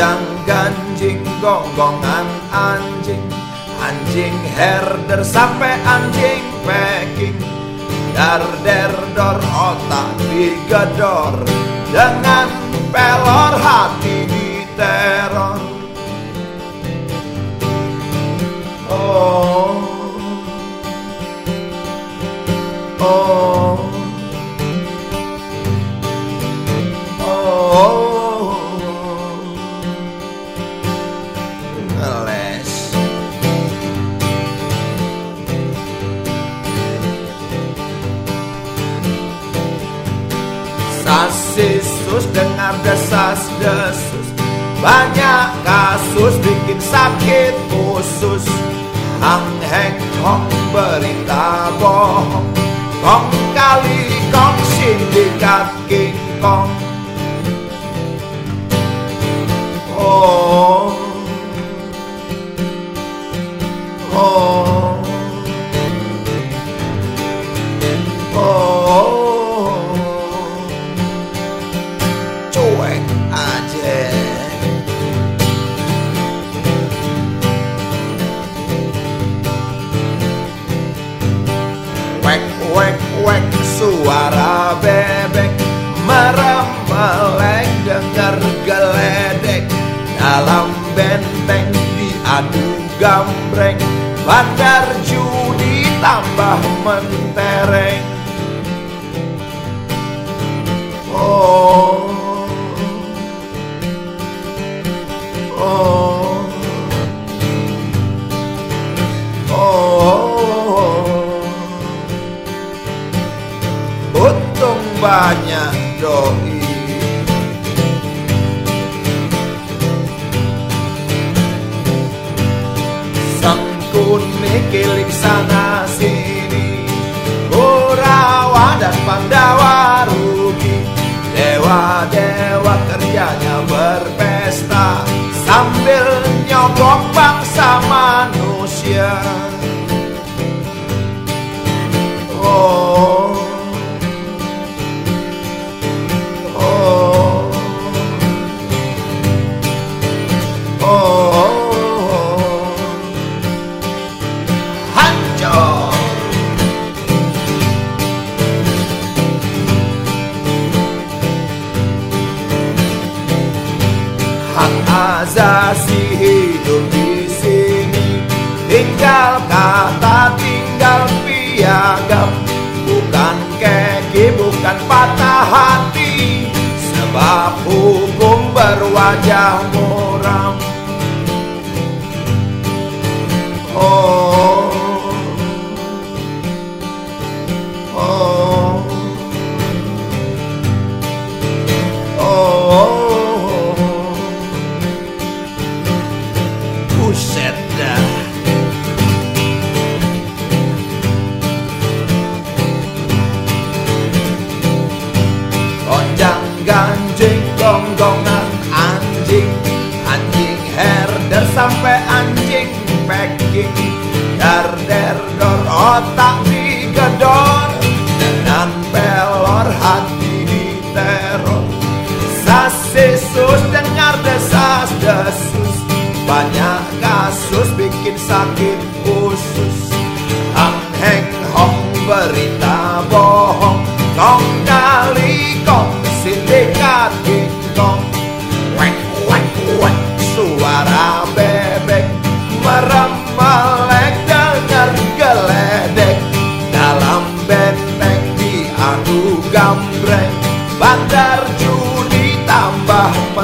Gonjang ganjing gonggongan anjing. Anjing herder sampai anjing packing. Dar der dor otak digedor Dengan pelor hati Sasisus dengar desas-desus Banyak kasus bikin sakit usus Hang heng hong berita bohong. Kong kali kong sindikat king kong suara bebek Merem melek dengar geledek Dalam benteng diadu gambreng. Bandar judi tambah mentereng. Oh banyak doi. Sang kuning kilik sana sini Kurawa dan Pandawa rugi. Dewa-dewa kerjanya berpesta Sambil nyogok bangsa Hak asasi hidup di sini. Tinggal kata, tinggal piagam. Bukan keki, bukan patah hati. Sebab hukum berwajah sampai anjing packing. Dar der dor otak digedor Dengan pelor hati diteror Sasisus dengar desas-desus Banyak kasus bikin sakit usus. Hang heng hong berita bohong. Kong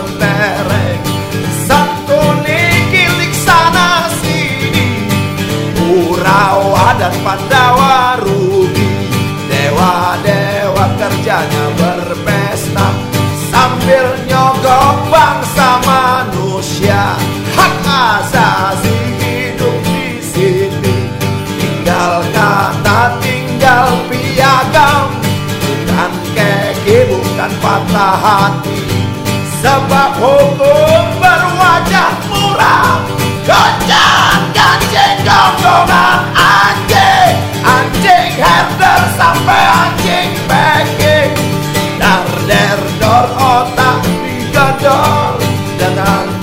mentereng kilik sana sini. Urawa dan Pandawa rugi. Dewa-dewa kerjanya berpesta. Sambil nyogok bangsa manusia. Hak asasi hidup di sini. Tinggal kata, tinggal piagam. Bukan keki, bukan patah hati Sebab hukum berwajah murah. Goncang ganjing gonggongan anjing. Anjing herder sampai anjing backing Dar der dor otak digador Dengan